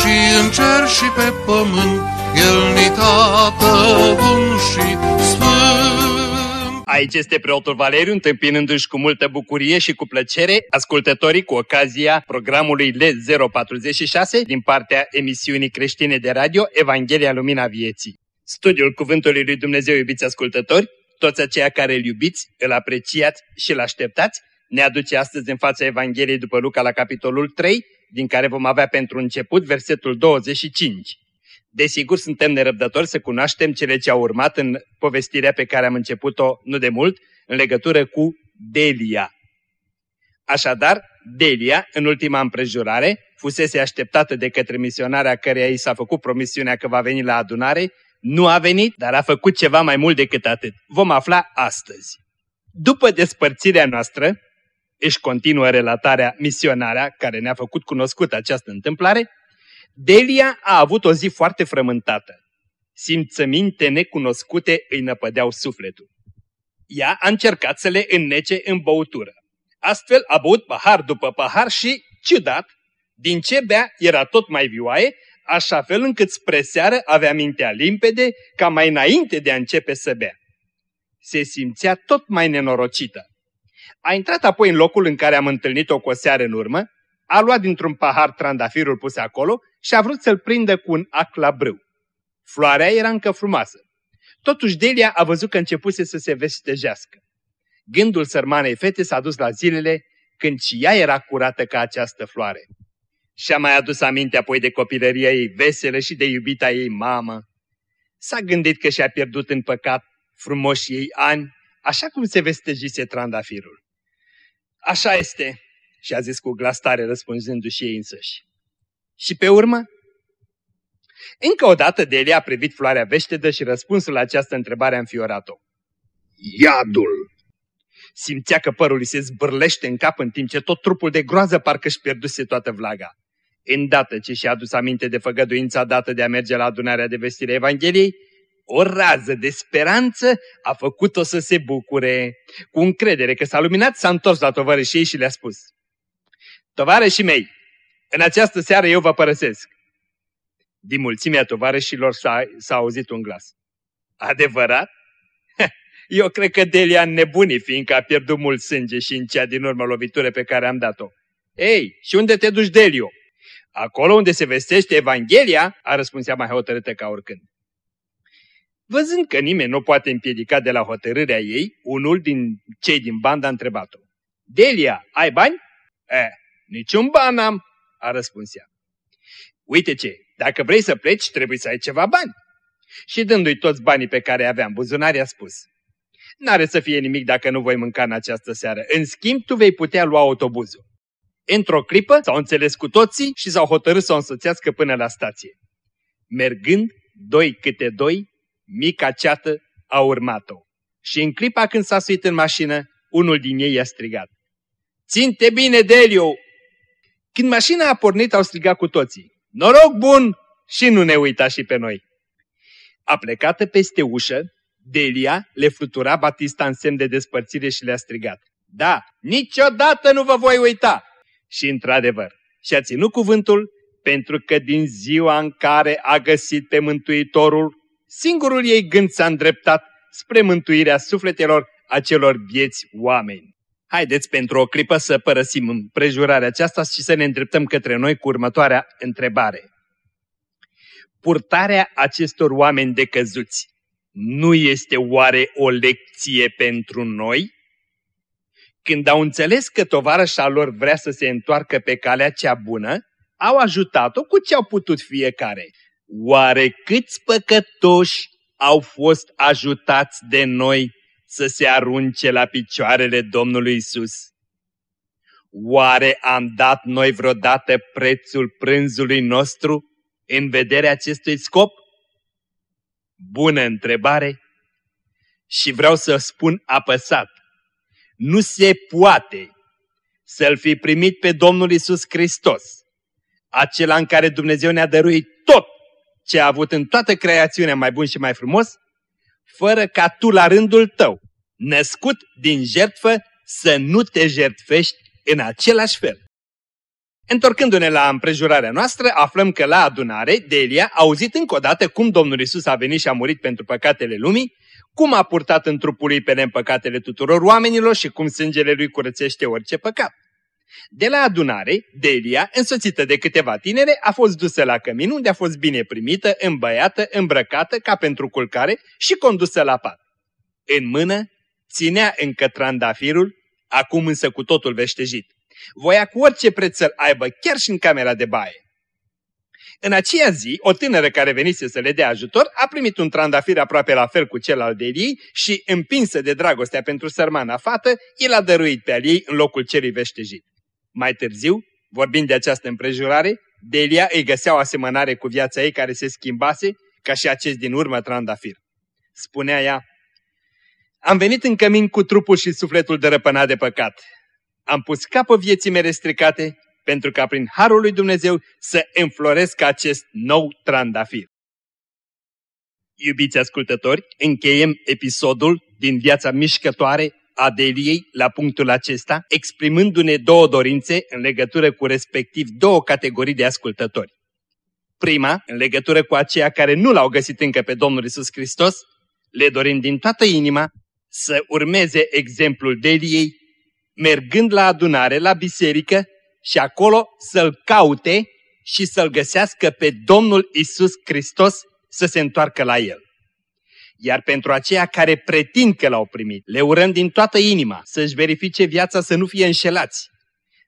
și în cer și pe pământ, El ni tată bun și sfânt. Aici este preotul Valeriu, întâmpinându-și cu multă bucurie și cu plăcere ascultătorii cu ocazia programului L046 din partea emisiunii creștine de radio Evanghelia Lumina Vieții. Studiul Cuvântului Lui Dumnezeu, iubiți ascultători, toți aceia care îl iubiți, îl apreciați și îl așteptați, ne aduce astăzi în fața Evangheliei după Luca la capitolul 3, din care vom avea pentru început versetul 25. Desigur, suntem nerăbdători să cunoaștem cele ce au urmat în povestirea pe care am început-o nu de mult, în legătură cu Delia. Așadar, Delia, în ultima împrejurare, fusese așteptată de către misionarea căreia i s-a făcut promisiunea că va veni la adunare, nu a venit, dar a făcut ceva mai mult decât atât. Vom afla astăzi. După despărțirea noastră, își continuă relatarea misionarea care ne-a făcut cunoscut această întâmplare, Delia a avut o zi foarte frământată. Simțăminte necunoscute îi năpădeau sufletul. Ea a încercat să le înnece în băutură. Astfel a băut pahar după pahar și, ciudat, din ce bea era tot mai vioaie, așa fel încât spre seară avea mintea limpede ca mai înainte de a începe să bea. Se simțea tot mai nenorocită. A intrat apoi în locul în care am întâlnit-o cu o seară în urmă, a luat dintr-un pahar trandafirul pus acolo și a vrut să-l prindă cu un ac la brâu. Floarea era încă frumoasă. Totuși Delia a văzut că începuse să se vestejească. Gândul sărmanei fete s-a dus la zilele când și ea era curată ca această floare. Și-a mai adus aminte apoi de copilăria ei veselă și de iubita ei mamă. S-a gândit că și-a pierdut în păcat frumoșii ei ani, așa cum se vestejise trandafirul. Așa este, și-a zis cu glas tare răspunzându-și ei însăși. Și pe urmă? Încă o dată Delia a privit floarea veștedă și răspunsul la această întrebare a înfiorat-o. Iadul! Simțea că părul îi se zbârlește în cap în timp ce tot trupul de groază parcă își pierduse toată vlaga. Îndată ce și-a adus aminte de făgăduința dată de a merge la adunarea de vestire Evangheliei, o rază de speranță a făcut-o să se bucure. Cu încredere că s-a luminat, s-a întors la tovarășii și le-a spus. Tovarășii mei, în această seară eu vă părăsesc. Din mulțimea tovarășilor s-a auzit un glas. Adevărat? Eu cred că Delia nebuni, fiindcă a pierdut mult sânge și în cea din urmă lovitură pe care am dat-o. Ei, și unde te duci, Delio? Acolo unde se vestește Evanghelia, a răspuns ea mai hotărâtă ca oricând. Văzând că nimeni nu poate împiedica de la hotărârea ei, unul din cei din banda a întrebat-o. Delia, ai bani? Eh, niciun ban am, a răspuns ea. Uite ce, dacă vrei să pleci, trebuie să ai ceva bani. Și dându-i toți banii pe care aveam buzunar, a spus. N-are să fie nimic dacă nu voi mânca în această seară. În schimb, tu vei putea lua autobuzul. Într-o clipă s-au înțeles cu toții și s-au hotărât să o însoțească până la stație. Mergând, doi câte doi, mica ceată a urmat-o. Și în clipa când s-a suit în mașină, unul din ei i-a strigat. Ținte bine, Delio! Când mașina a pornit, au strigat cu toții. Noroc bun! Și nu ne uita și pe noi. A plecată peste ușă, Delia le flutura Batista în semn de despărțire și le-a strigat. Da, niciodată nu vă voi uita! Și într-adevăr, și-a ținut cuvântul pentru că din ziua în care a găsit pe Mântuitorul, singurul ei gând s-a îndreptat spre mântuirea sufletelor acelor vieți oameni. Haideți pentru o clipă să părăsim împrejurarea aceasta și să ne îndreptăm către noi cu următoarea întrebare. Purtarea acestor oameni decăzuți nu este oare o lecție pentru noi? Când au înțeles că tovarășa lor vrea să se întoarcă pe calea cea bună, au ajutat-o cu ce au putut fiecare. Oare câți păcătoși au fost ajutați de noi să se arunce la picioarele Domnului Isus? Oare am dat noi vreodată prețul prânzului nostru în vederea acestui scop? Bună întrebare și vreau să spun apăsat. Nu se poate să-L fi primit pe Domnul Isus Hristos, acela în care Dumnezeu ne-a dăruit tot ce a avut în toată creațiunea mai bun și mai frumos, fără ca tu la rândul tău, născut din jertfă, să nu te jertfești în același fel. Întorcându-ne la împrejurarea noastră, aflăm că la adunare, Delia a auzit încă o dată cum Domnul Isus a venit și a murit pentru păcatele lumii, cum a purtat în trupul lui pe păcatele tuturor oamenilor și cum sângele lui curățește orice păcat. De la adunare, Delia, însoțită de câteva tinere, a fost dusă la cămin unde a fost bine primită, îmbăiată, îmbrăcată ca pentru culcare și condusă la pat. În mână ținea încă trandafirul, acum însă cu totul veștejit. Voia cu orice preț să-l aibă, chiar și în camera de baie. În aceea zi, o tânără care venise să le dea ajutor a primit un trandafir aproape la fel cu cel al Deliei și, împinsă de dragostea pentru sărmana fată, el a dăruit pe al ei în locul celui veștejit. Mai târziu, vorbind de această împrejurare, Delia îi găsea o asemănare cu viața ei care se schimbase, ca și acest din urmă trandafir. Spunea ea, Am venit în cămin cu trupul și sufletul dărăpânat de păcat. Am pus capă vieții mele stricate, pentru ca prin Harul lui Dumnezeu să înfloresc acest nou trandafir. Iubiți ascultători, încheiem episodul din viața mișcătoare Adeliei la punctul acesta, exprimându-ne două dorințe în legătură cu respectiv două categorii de ascultători. Prima, în legătură cu aceia care nu l-au găsit încă pe Domnul Isus Hristos, le dorim din toată inima să urmeze exemplul Deliei, mergând la adunare, la biserică și acolo să-L caute și să-L găsească pe Domnul Isus Hristos să se întoarcă la El. Iar pentru aceia care pretind că l-au primit, le urăm din toată inima să-și verifice viața să nu fie înșelați.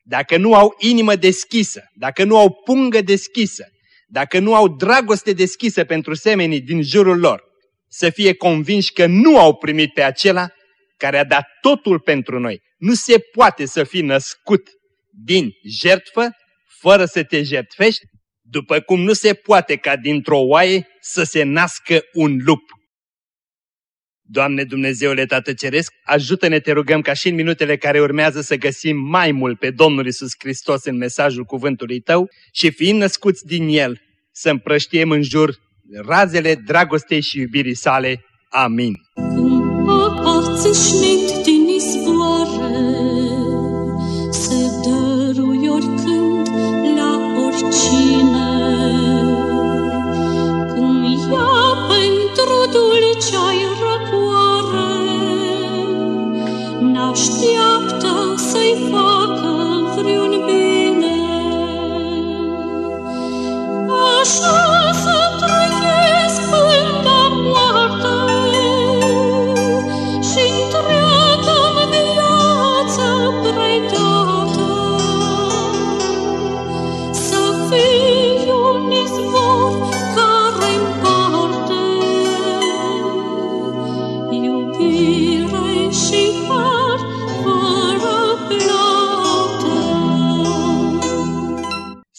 Dacă nu au inimă deschisă, dacă nu au pungă deschisă, dacă nu au dragoste deschisă pentru semenii din jurul lor, să fie convinși că nu au primit pe acela care a dat totul pentru noi. Nu se poate să fii născut din jertfă fără să te jertfești, după cum nu se poate ca dintr-o oaie să se nască un lup. Doamne Dumnezeule Tată Ceresc, ajută-ne, te rugăm, ca și în minutele care urmează să găsim mai mult pe Domnul Isus Hristos în mesajul cuvântului Tău și fiind născuți din El, să împrăștiem în jur razele dragostei și iubirii sale. Amin. Să-i facă vreun bine.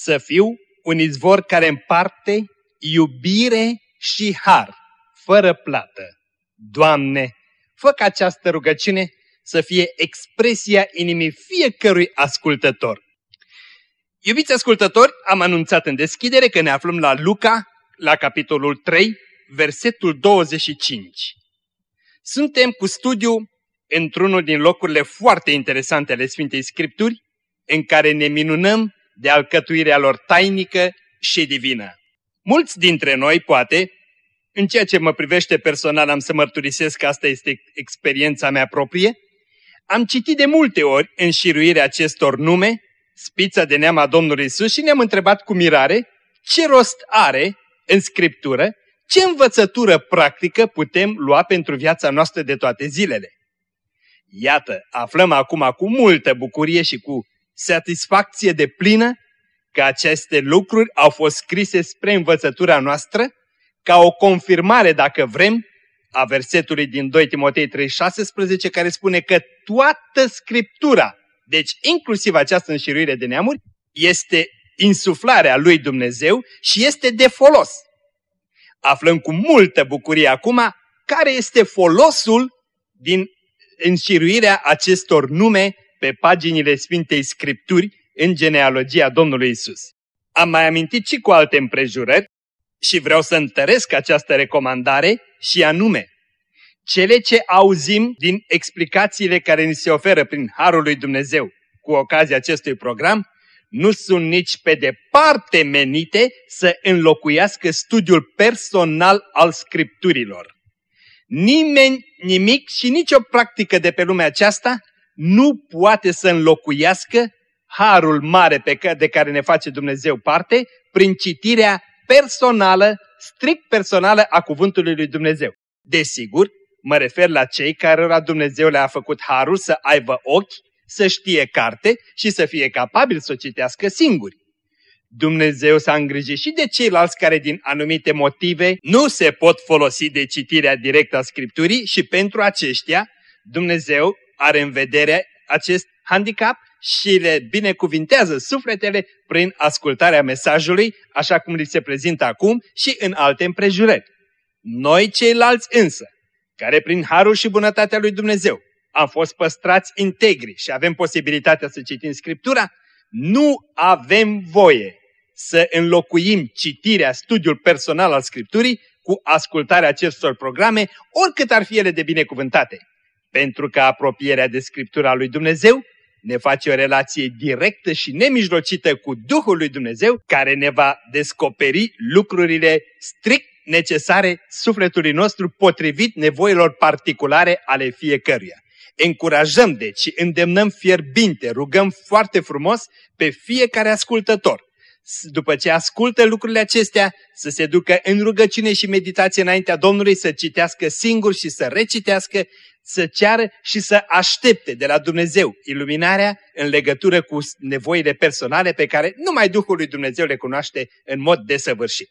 Să fiu un izvor care împarte iubire și har, fără plată. Doamne, fă ca această rugăciune să fie expresia inimii fiecărui ascultător. Iubiți ascultători, am anunțat în deschidere că ne aflăm la Luca, la capitolul 3, versetul 25. Suntem cu studiu într-unul din locurile foarte interesante ale Sfintei Scripturi, în care ne minunăm de alcătuirea lor tainică și divină. Mulți dintre noi, poate, în ceea ce mă privește personal, am să mărturisesc că asta este experiența mea proprie, am citit de multe ori înșiruirea acestor nume, spița de neam a Domnului Isus și ne-am întrebat cu mirare ce rost are în Scriptură, ce învățătură practică putem lua pentru viața noastră de toate zilele. Iată, aflăm acum cu multă bucurie și cu satisfacție de plină că aceste lucruri au fost scrise spre învățătura noastră, ca o confirmare, dacă vrem, a versetului din 2 Timotei 3,16, care spune că toată Scriptura, deci inclusiv această înșiruire de neamuri, este insuflarea lui Dumnezeu și este de folos. Aflăm cu multă bucurie acum care este folosul din înșiruirea acestor nume pe paginile Sfintei Scripturi în genealogia Domnului Isus. Am mai amintit și cu alte împrejurări și vreau să întăresc această recomandare și anume, cele ce auzim din explicațiile care ni se oferă prin Harul lui Dumnezeu cu ocazia acestui program, nu sunt nici pe departe menite să înlocuiască studiul personal al Scripturilor. Nimeni, nimic și nicio practică de pe lumea aceasta nu poate să înlocuiască harul mare pe care, de care ne face Dumnezeu parte prin citirea personală, strict personală a cuvântului lui Dumnezeu. Desigur, mă refer la cei care Dumnezeu le-a făcut harul să aibă ochi, să știe carte și să fie capabil să o citească singuri. Dumnezeu s-a îngrijit și de ceilalți care din anumite motive nu se pot folosi de citirea directă a Scripturii și pentru aceștia Dumnezeu are în vedere acest handicap și le binecuvintează sufletele prin ascultarea mesajului, așa cum li se prezintă acum și în alte împrejurări. Noi ceilalți însă, care prin harul și bunătatea lui Dumnezeu am fost păstrați integri și avem posibilitatea să citim Scriptura, nu avem voie să înlocuim citirea, studiul personal al Scripturii cu ascultarea acestor programe, oricât ar fi ele de binecuvântate. Pentru că apropierea de Scriptura lui Dumnezeu ne face o relație directă și nemijlocită cu Duhul lui Dumnezeu, care ne va descoperi lucrurile strict necesare sufletului nostru potrivit nevoilor particulare ale fiecăruia. Încurajăm deci și îndemnăm fierbinte, rugăm foarte frumos pe fiecare ascultător după ce ascultă lucrurile acestea, să se ducă în rugăciune și meditație înaintea Domnului, să citească singur și să recitească, să ceară și să aștepte de la Dumnezeu iluminarea în legătură cu nevoile personale pe care numai Duhul lui Dumnezeu le cunoaște în mod desăvârșit.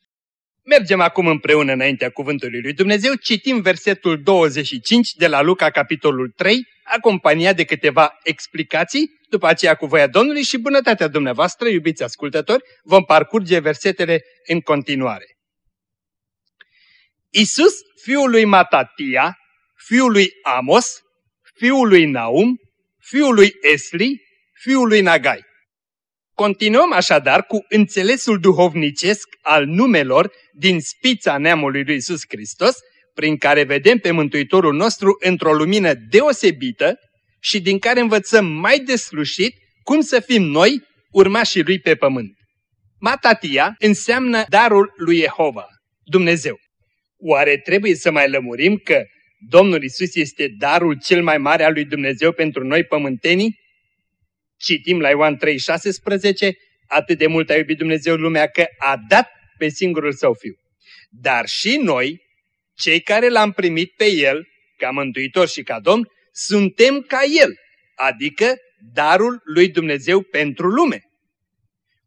Mergem acum împreună înaintea cuvântului lui Dumnezeu, citim versetul 25 de la Luca, capitolul 3, acompaniat de câteva explicații, după aceea cu voia Domnului și bunătatea dumneavoastră, iubiți ascultători, vom parcurge versetele în continuare. Isus, fiul lui Matatia, fiul lui Amos, fiul lui Naum, fiul lui Esli, fiul lui Nagai. Continuăm așadar cu înțelesul duhovnicesc al numelor din spița neamului lui Isus Hristos, prin care vedem pe Mântuitorul nostru într-o lumină deosebită și din care învățăm mai deslușit cum să fim noi urmașii lui pe pământ. Matatia înseamnă darul lui Jehova, Dumnezeu. Oare trebuie să mai lămurim că Domnul Isus este darul cel mai mare al lui Dumnezeu pentru noi pământenii? Citim la Ioan 3,16, atât de mult a iubit Dumnezeu lumea că a dat pe singurul său fiu. Dar și noi, cei care l-am primit pe el, ca mântuitor și ca domn, suntem ca el, adică darul lui Dumnezeu pentru lume.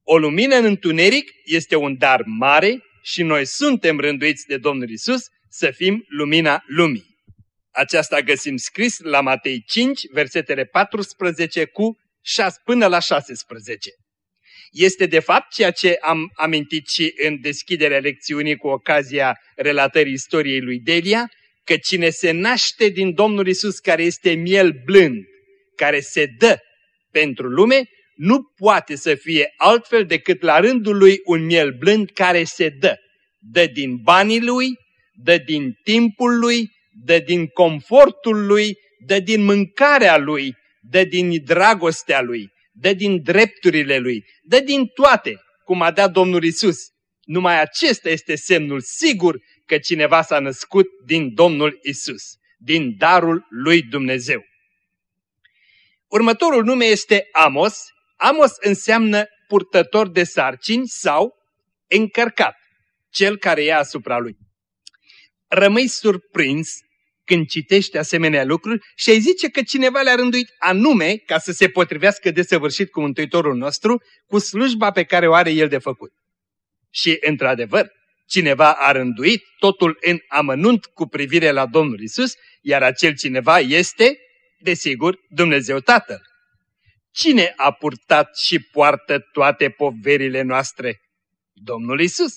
O lumină în întuneric este un dar mare și noi suntem rânduiți de Domnul Isus să fim lumina lumii. Aceasta găsim scris la Matei 5, versetele 14 cu 6, până la 16. Este de fapt ceea ce am amintit și în deschiderea lecțiunii cu ocazia relatării istoriei lui Delia, că cine se naște din Domnul Isus care este miel blând, care se dă pentru lume, nu poate să fie altfel decât la rândul lui un miel blând care se dă. Dă din banii lui, dă din timpul lui, dă din confortul lui, dă din mâncarea lui, dă din dragostea lui, dă din drepturile lui, dă din toate, cum a dat Domnul Isus. Numai acesta este semnul sigur că cineva s-a născut din Domnul Isus, din darul lui Dumnezeu. Următorul nume este Amos. Amos înseamnă purtător de sarcini sau încărcat, cel care ia asupra lui. Rămâi surprins când citești asemenea lucruri și ai zice că cineva le-a rânduit anume ca să se potrivească desăvârșit cu Mântuitorul nostru, cu slujba pe care o are el de făcut. Și, într-adevăr, cineva a rânduit totul în amănunt cu privire la Domnul Isus, iar acel cineva este, desigur, Dumnezeu Tatăl. Cine a purtat și poartă toate poverile noastre? Domnul Isus.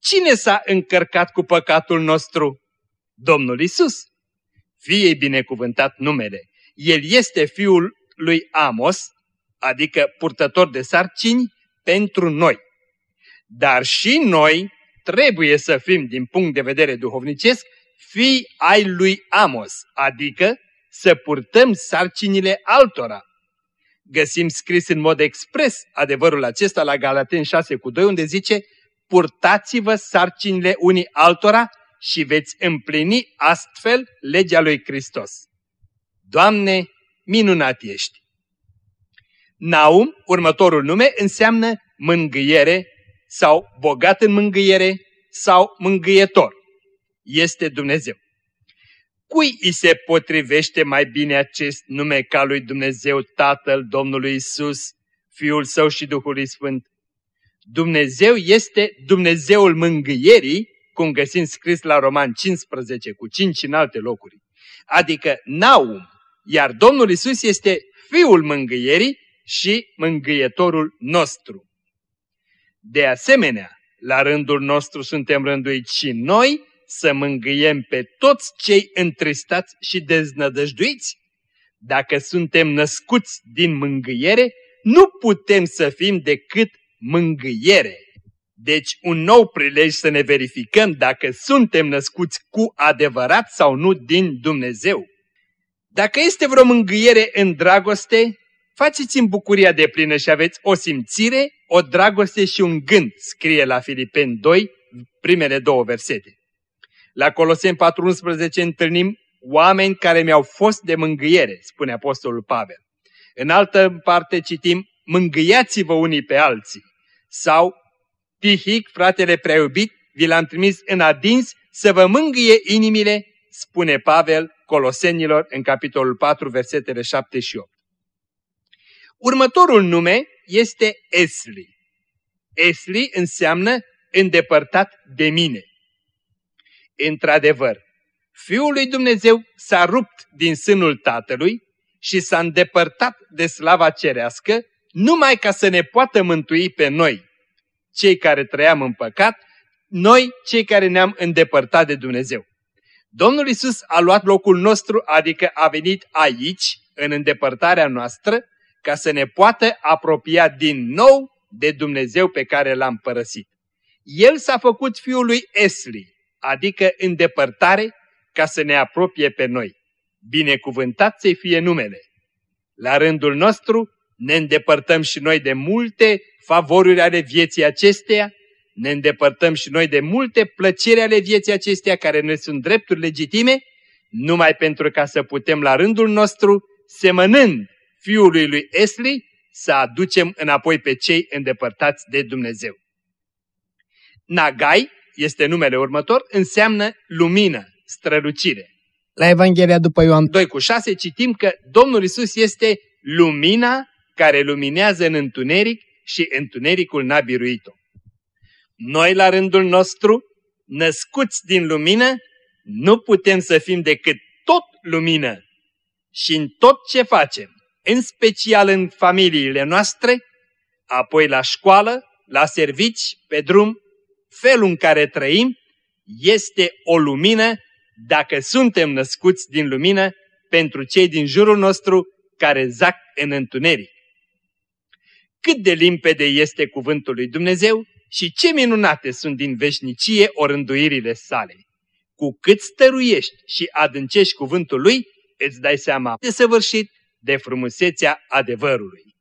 Cine s-a încărcat cu păcatul nostru? Domnul Isus. Fie binecuvântat numele. El este fiul lui Amos, adică purtător de sarcini, pentru noi. Dar și noi trebuie să fim, din punct de vedere duhovnicesc, fii ai lui Amos, adică să purtăm sarcinile altora. Găsim scris în mod expres adevărul acesta la Galaten 6 cu 2, unde zice Purtați-vă sarcinile unii altora și veți împlini astfel legea lui Hristos. Doamne, minunat ești! Naum, următorul nume, înseamnă mângâiere sau bogat în mângâiere sau mângâietor. Este Dumnezeu. Cui îi se potrivește mai bine acest nume ca lui Dumnezeu Tatăl Domnului Isus, Fiul Său și Duhul Sfânt? Dumnezeu este Dumnezeul mângâierii, cum găsim scris la Roman 15 cu 5 în alte locuri. Adică Naum, iar Domnul Isus este Fiul mângâierii și mângâietorul nostru. De asemenea, la rândul nostru suntem rânduiți și noi să mângâiem pe toți cei întristați și deznădăjduiți. Dacă suntem născuți din mângâiere, nu putem să fim decât mângâiere. Deci un nou prilej să ne verificăm dacă suntem născuți cu adevărat sau nu din Dumnezeu. Dacă este vreo mângâiere în dragoste, faceți-mi bucuria de plină și aveți o simțire, o dragoste și un gând, scrie la Filipeni 2, primele două versete. La Coloseni 4.11 întâlnim oameni care mi-au fost de mângâiere, spune Apostolul Pavel. În altă parte citim, mângâiați-vă unii pe alții. Sau, Tihic, fratele preiubit, vi l-am trimis în adins să vă mângâie inimile, spune Pavel Colosenilor în capitolul 4, versetele 7 și 8. Următorul nume este Esli. Esli înseamnă îndepărtat de mine. Într-adevăr, Fiul lui Dumnezeu s-a rupt din sânul Tatălui și s-a îndepărtat de slava cerească numai ca să ne poată mântui pe noi, cei care trăiam în păcat, noi cei care ne-am îndepărtat de Dumnezeu. Domnul Isus a luat locul nostru, adică a venit aici, în îndepărtarea noastră, ca să ne poată apropia din nou de Dumnezeu pe care l-am părăsit. El s-a făcut fiul lui Esli, adică îndepărtare, ca să ne apropie pe noi. Binecuvântat să fie numele! La rândul nostru ne îndepărtăm și noi de multe favoruri ale vieții acesteia, ne îndepărtăm și noi de multe plăceri ale vieții acesteia care ne sunt drepturi legitime, numai pentru ca să putem la rândul nostru, semănând fiului lui Esli, să aducem înapoi pe cei îndepărtați de Dumnezeu. Nagai este numele următor, înseamnă lumină, strălucire. La Evanghelia după Ioan 2 cu 6 citim că Domnul Isus este lumina care luminează în întuneric și întunericul n-a biruit-o. Noi la rândul nostru, născuți din lumină, nu putem să fim decât tot lumină și în tot ce facem, în special în familiile noastre, apoi la școală, la servici, pe drum, felul în care trăim este o lumină dacă suntem născuți din lumină pentru cei din jurul nostru care zac în întuneric. Cât de limpede este cuvântul lui Dumnezeu și ce minunate sunt din veșnicie orânduirile sale. Cu cât stăruiești și adâncești cuvântul lui, îți dai seama de săvârșit de frumusețea adevărului.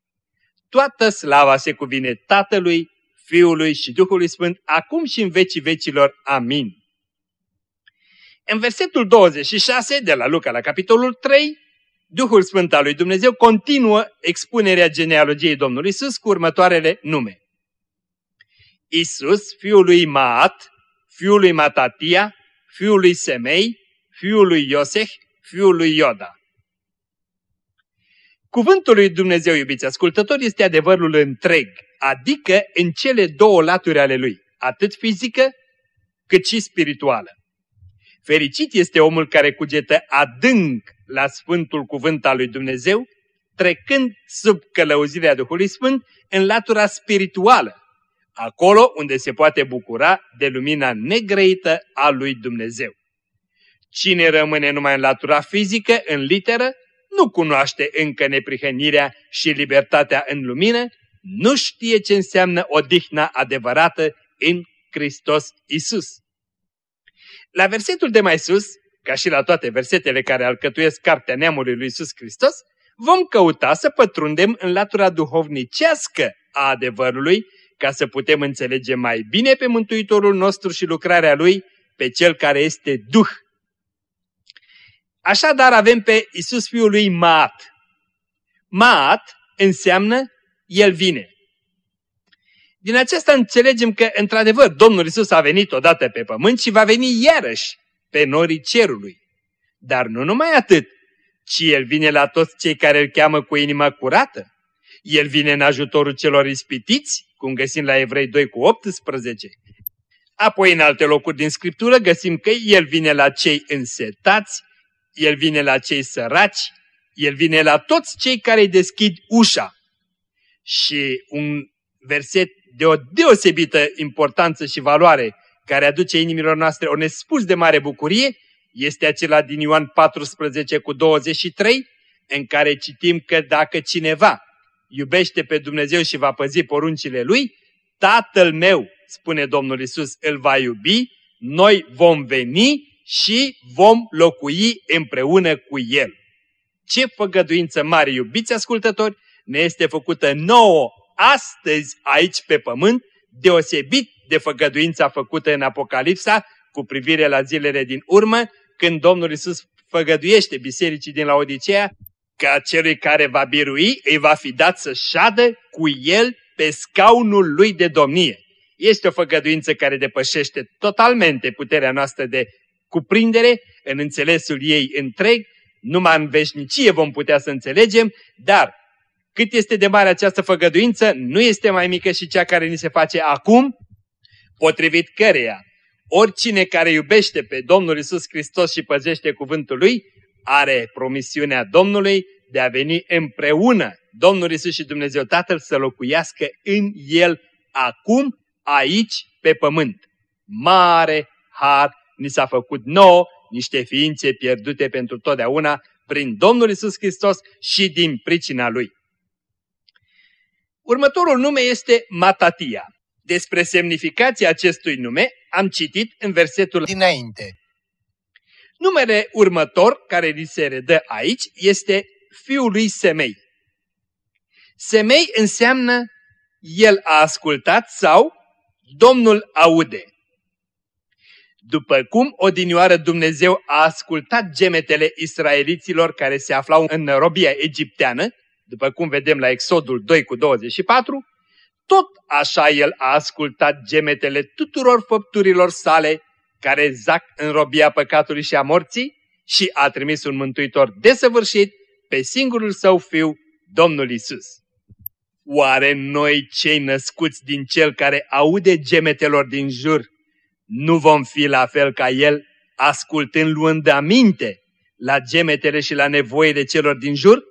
Toată slava se cuvine Tatălui, Fiului și Duhului Sfânt, acum și în vecii vecilor. Amin. În versetul 26 de la Luca la capitolul 3, Duhul Sfânt al lui Dumnezeu continuă expunerea genealogiei Domnului Isus cu următoarele nume. Isus, fiul lui Maat, fiul lui Matatia, fiul lui Semei, fiul lui Ioseh, fiul lui Ioda. Cuvântul lui Dumnezeu, iubiți ascultători, este adevărul întreg, adică în cele două laturi ale lui, atât fizică cât și spirituală. Fericit este omul care cugetă adânc la Sfântul Cuvânt al lui Dumnezeu, trecând sub călăuzirea Duhului Sfânt în latura spirituală, acolo unde se poate bucura de lumina negrăită a lui Dumnezeu. Cine rămâne numai în latura fizică, în literă, nu cunoaște încă neprihănirea și libertatea în lumină, nu știe ce înseamnă odihna adevărată în Hristos Isus. La versetul de mai sus, ca și la toate versetele care alcătuiesc cartea neamului lui Isus Hristos, vom căuta să pătrundem în latura duhovnicească a adevărului, ca să putem înțelege mai bine pe Mântuitorul nostru și lucrarea Lui, pe Cel care este Duh. Așadar avem pe Isus Fiul lui Maat. Maat înseamnă El vine. Din acesta înțelegem că, într-adevăr, Domnul Isus a venit odată pe pământ și va veni iarăși pe norii cerului. Dar nu numai atât, ci El vine la toți cei care îl cheamă cu inima curată. El vine în ajutorul celor ispitiți, cum găsim la Evrei 2 cu 18. Apoi în alte locuri din Scriptură găsim că El vine la cei însetați, El vine la cei săraci, El vine la toți cei care îi deschid ușa. Și un verset de o deosebită importanță și valoare care aduce inimilor noastre o nespus de mare bucurie, este acela din Ioan 14 cu 23, în care citim că dacă cineva iubește pe Dumnezeu și va păzi poruncile Lui, Tatăl meu, spune Domnul Isus, îl va iubi, noi vom veni și vom locui împreună cu El. Ce făgăduință mare, iubiți ascultători, ne este făcută nouă astăzi aici pe pământ, deosebit de făgăduința făcută în Apocalipsa cu privire la zilele din urmă, când Domnul Isus făgăduiește bisericii din Laodicea că celui care va birui îi va fi dat să șadă cu el pe scaunul lui de domnie. Este o făgăduință care depășește totalmente puterea noastră de cuprindere în înțelesul ei întreg, numai în veșnicie vom putea să înțelegem, dar cât este de mare această făgăduință, nu este mai mică și cea care ni se face acum, potrivit căreia oricine care iubește pe Domnul Isus Hristos și păzește cuvântul Lui, are promisiunea Domnului de a veni împreună Domnul Isus și Dumnezeu Tatăl să locuiască în El acum, aici, pe pământ. Mare har ni s-a făcut nouă, niște ființe pierdute pentru totdeauna prin Domnul Isus Hristos și din pricina Lui. Următorul nume este Matatia. Despre semnificația acestui nume am citit în versetul dinainte. Numele următor care li se redă aici este fiul lui Semei. Semei înseamnă el a ascultat sau Domnul aude. După cum odinioară Dumnezeu a ascultat gemetele israeliților care se aflau în robia egipteană, după cum vedem la Exodul 2 cu 24, tot așa el a ascultat gemetele tuturor făpturilor sale care zac în robia păcatului și a morții și a trimis un mântuitor desăvârșit pe singurul său fiu, Domnul Isus. Oare noi, cei născuți din cel care aude gemetelor din jur, nu vom fi la fel ca el, ascultând luând aminte la gemetele și la nevoile celor din jur?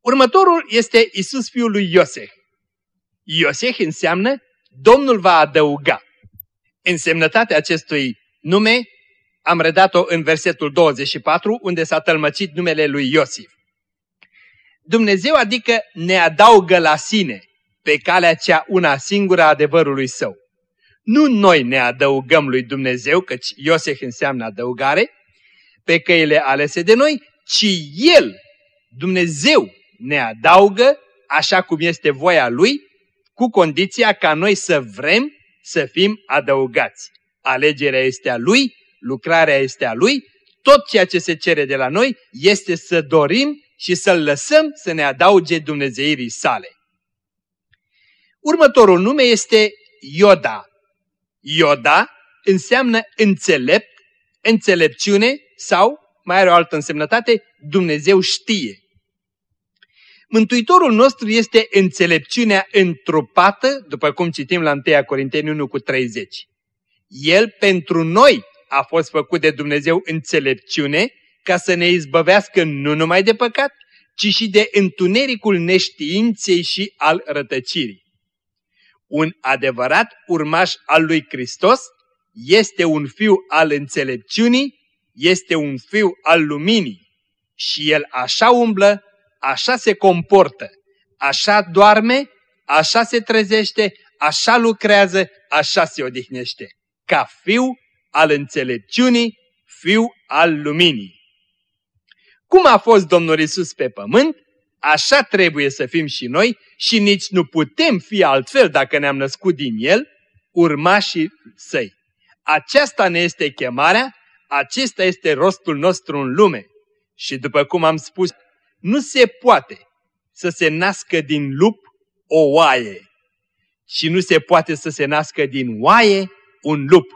Următorul este Isus fiul lui Iosef. Iosef înseamnă Domnul va adăuga. Însemnătatea acestui nume am redat-o în versetul 24, unde s-a tălmăcit numele lui Iosif. Dumnezeu adică ne adaugă la sine pe calea cea una singură a adevărului său. Nu noi ne adăugăm lui Dumnezeu, căci Iosef înseamnă adăugare, pe căile alese de noi, ci El, Dumnezeu, ne adaugă așa cum este voia Lui, cu condiția ca noi să vrem să fim adăugați. Alegerea este a Lui, lucrarea este a Lui, tot ceea ce se cere de la noi este să dorim și să-L lăsăm să ne adauge Dumnezeirii sale. Următorul nume este Ioda. Ioda înseamnă înțelept, înțelepciune sau, mai are o altă însemnătate, Dumnezeu știe. Mântuitorul nostru este înțelepciunea întrupată, după cum citim la 1 Corinteni 1 cu 30. El pentru noi a fost făcut de Dumnezeu înțelepciune ca să ne izbăvească nu numai de păcat, ci și de întunericul neștiinței și al rătăcirii. Un adevărat urmaș al lui Hristos este un fiu al înțelepciunii, este un fiu al luminii și el așa umblă, așa se comportă, așa doarme, așa se trezește, așa lucrează, așa se odihnește, ca fiu al înțelepciunii, fiu al luminii. Cum a fost Domnul Isus pe pământ, așa trebuie să fim și noi și nici nu putem fi altfel dacă ne-am născut din El, urmașii săi. Aceasta ne este chemarea, acesta este rostul nostru în lume. Și după cum am spus, nu se poate să se nască din lup o oaie și nu se poate să se nască din oaie un lup.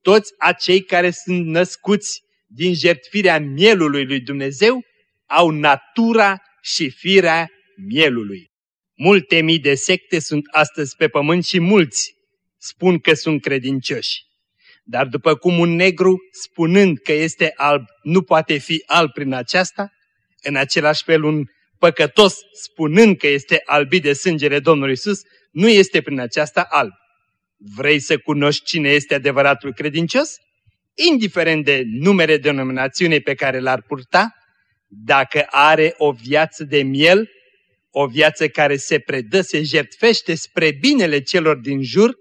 Toți acei care sunt născuți din jertfirea mielului lui Dumnezeu au natura și firea mielului. Multe mii de secte sunt astăzi pe pământ și mulți spun că sunt credincioși. Dar după cum un negru, spunând că este alb, nu poate fi alb prin aceasta, în același fel un păcătos, spunând că este albit de sângele Domnului Isus, nu este prin aceasta alb. Vrei să cunoști cine este adevăratul credincios? Indiferent de numere denominațiune pe care l-ar purta, dacă are o viață de miel, o viață care se predă, se jertfește spre binele celor din jur,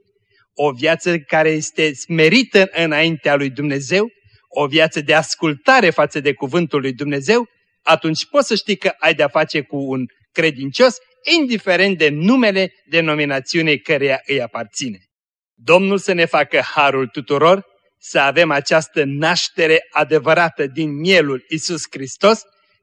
o viață care este smerită înaintea lui Dumnezeu, o viață de ascultare față de cuvântul lui Dumnezeu, atunci poți să știi că ai de-a face cu un credincios, indiferent de numele denominațiunei căreia îi aparține. Domnul să ne facă harul tuturor, să avem această naștere adevărată din mielul Isus Hristos,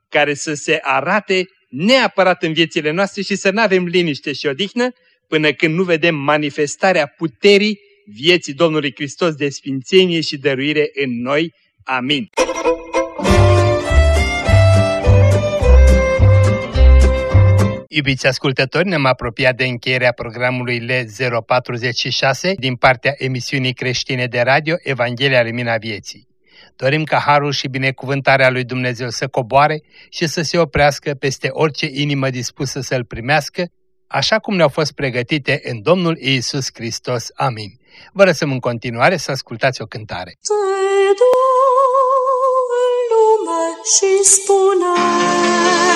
care să se arate neapărat în viețile noastre și să nu avem liniște și odihnă până când nu vedem manifestarea puterii vieții Domnului Hristos de sfințenie și dăruire în noi. Amin. Iubiți ascultători, ne-am apropiat de încheierea programului L046 din partea emisiunii creștine de radio Evanghelia Lumina Vieții. Dorim ca harul și binecuvântarea lui Dumnezeu să coboare și să se oprească peste orice inimă dispusă să-L primească, așa cum ne-au fost pregătite în Domnul Iisus Hristos. Amin. Vă lăsăm în continuare să ascultați o cântare. Te lume și spune